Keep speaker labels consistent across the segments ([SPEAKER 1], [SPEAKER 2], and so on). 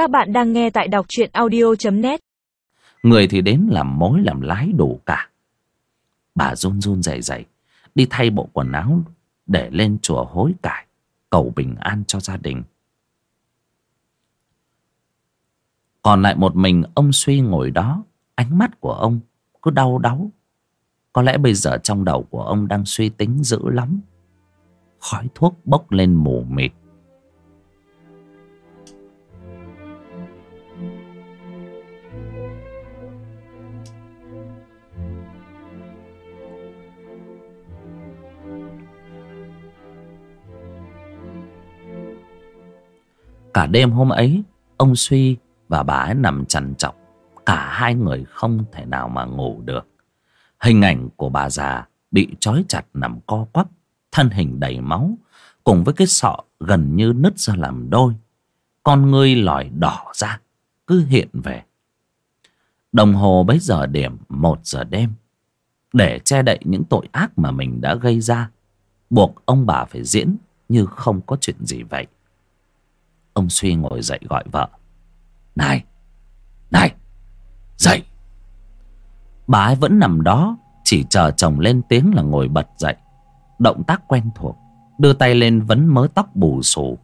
[SPEAKER 1] Các bạn đang nghe tại đọc truyện audio.net
[SPEAKER 2] Người thì đến làm mối, làm lái đủ cả. Bà run run dày dày Đi thay bộ quần áo Để lên chùa hối cải, Cầu bình an cho gia đình. Còn lại một mình ông suy ngồi đó, Ánh mắt của ông cứ đau đáu. Có lẽ bây giờ trong đầu của ông đang suy tính dữ lắm. Khói thuốc bốc lên mù mịt. Cả đêm hôm ấy, Ông Suy và bà ấy nằm trằn trọc. Cả hai người không thể nào mà ngủ được. Hình ảnh của bà già Bị trói chặt nằm co quắp, Thân hình đầy máu, Cùng với cái sọ gần như nứt ra làm đôi. Con ngươi lòi đỏ ra, Cứ hiện về. Đồng hồ bấy giờ điểm một giờ đêm. Để che đậy những tội ác mà mình đã gây ra, Buộc ông bà phải diễn Như không có chuyện gì vậy. Ông Suy ngồi dậy gọi vợ. Này Này, Dậy. Bà ấy vẫn nằm đó, Chỉ chờ chồng lên tiếng là ngồi bật dậy. Động tác quen thuộc, Đưa tay lên vấn mớ tóc bù xù.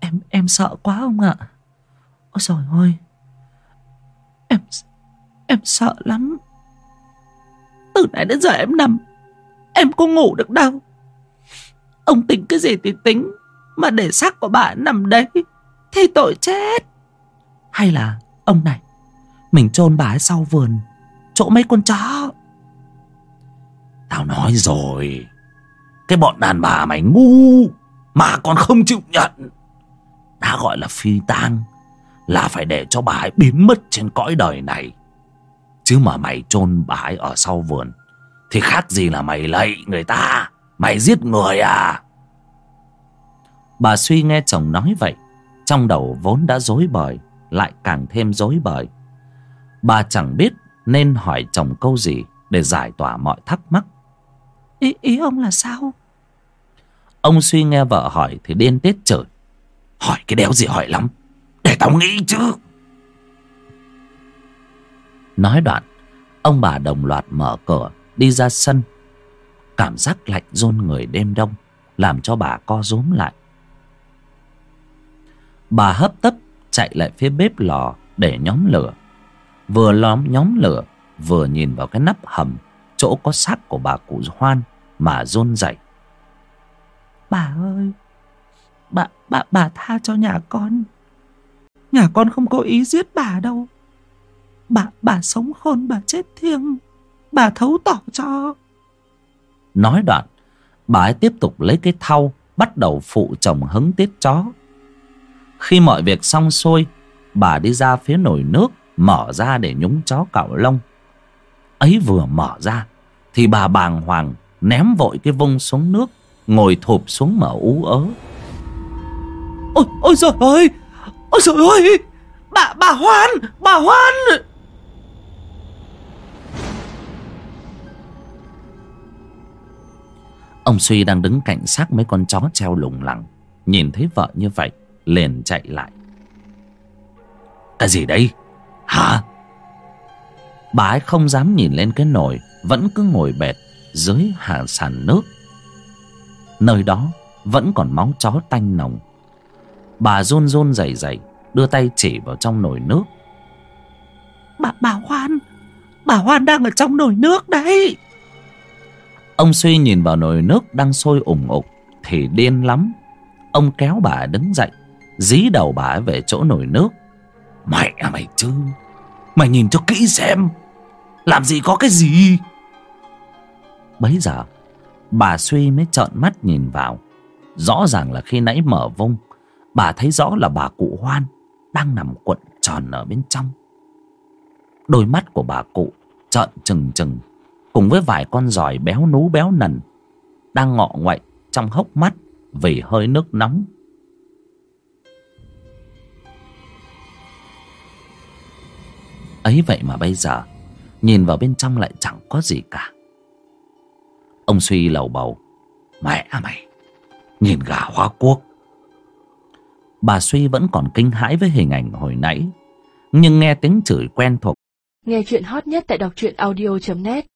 [SPEAKER 2] Em em sợ quá ông ạ. Ôi trời ơi Em Em sợ lắm. Từ nãy đến giờ em nằm, Em có ngủ được đâu. Ông tính cái gì thì tính mà để xác của bà nằm đấy, Thì tội chết. Hay là, ông này, Mình chôn bà ấy sau vườn, Chỗ mấy con chó? Tao nói rồi, Cái bọn đàn bà mày ngu Mà còn không chịu nhận. Đã gọi là phi tang, Là phải để cho bà ấy biến mất trên cõi đời này. Chứ mà mày chôn bà ấy ở sau vườn, Thì khác gì là mày lạy người ta, Mày giết người à? Bà suy nghe chồng nói vậy Trong đầu vốn đã dối bời Lại càng thêm dối bời. Bà chẳng biết nên hỏi chồng câu gì Để giải tỏa mọi thắc mắc. Ý, ý ông là sao? Ông suy nghe vợ hỏi Thì điên tiết chửi. Hỏi cái đéo gì hỏi lắm Để tao nghĩ chứ. Nói đoạn Ông bà đồng loạt mở cửa Đi ra sân. Cảm giác lạnh rôn người đêm đông Làm cho bà co rúm lại Bà hấp tấp chạy lại phía bếp lò để nhóm lửa. Vừa lóm nhóm lửa, vừa nhìn vào cái nắp hầm, chỗ có xác của bà cụ Hoan mà run rẩy. Bà ơi, bà, bà, bà tha cho nhà con. Nhà con không có ý giết bà đâu. Bà, bà sống khôn, bà chết thiêng. Bà thấu tỏ cho. Nói đoạn, bà ấy tiếp tục lấy cái thau bắt đầu phụ chồng hứng tiết chó khi mọi việc xong xuôi Bà đi ra phía nồi nước Mở ra để nhúng chó cạo lông. Ấy vừa mở ra Thì bà bàng hoàng Ném vội cái vung xuống nước Ngồi thụp xuống mở ú ớ. Ôi, ôi trời ơi! Ôi trời ơi! Bà, bà Hoan! Bà Hoan! Ông Suy đang đứng cạnh xác mấy con chó treo lủng lẳng Nhìn thấy vợ như vậy liền chạy lại. Cái gì đây? Hả? Bà ấy không dám nhìn lên cái nồi vẫn cứ ngồi bệt dưới hạ sàn nước. Nơi đó vẫn còn máu chó tanh nồng. Bà run run rẩy rẩy đưa tay chỉ vào trong nồi nước. Bà bà hoan bà hoan đang ở trong nồi nước đấy. Ông suy nhìn vào nồi nước đang sôi ủng ục thì điên lắm. Ông kéo bà đứng dậy dí đầu bà ấy về chỗ nồi nước. Mày à mày chứ, mày nhìn cho kỹ xem, làm gì có cái gì? Bấy giờ, bà suy mới trợn mắt nhìn vào. Rõ ràng là khi nãy mở vung, bà thấy rõ là bà cụ hoan đang nằm cuộn tròn ở bên trong. Đôi mắt của bà cụ trợn trừng trừng, cùng với vài con giòi béo nú béo nần đang ngọ ngoậy trong hốc mắt vì hơi nước nóng. Ấy vậy mà bây giờ, nhìn vào bên trong lại chẳng có gì cả. Ông suy lầu bầu, mẹ à mày, nhìn gà hóa quốc bà suy vẫn còn kinh hãi với hình ảnh hồi nãy, nhưng nghe tiếng chửi quen thuộc.
[SPEAKER 3] Nghe chuyện hot nhất tại đọc truyện audio net.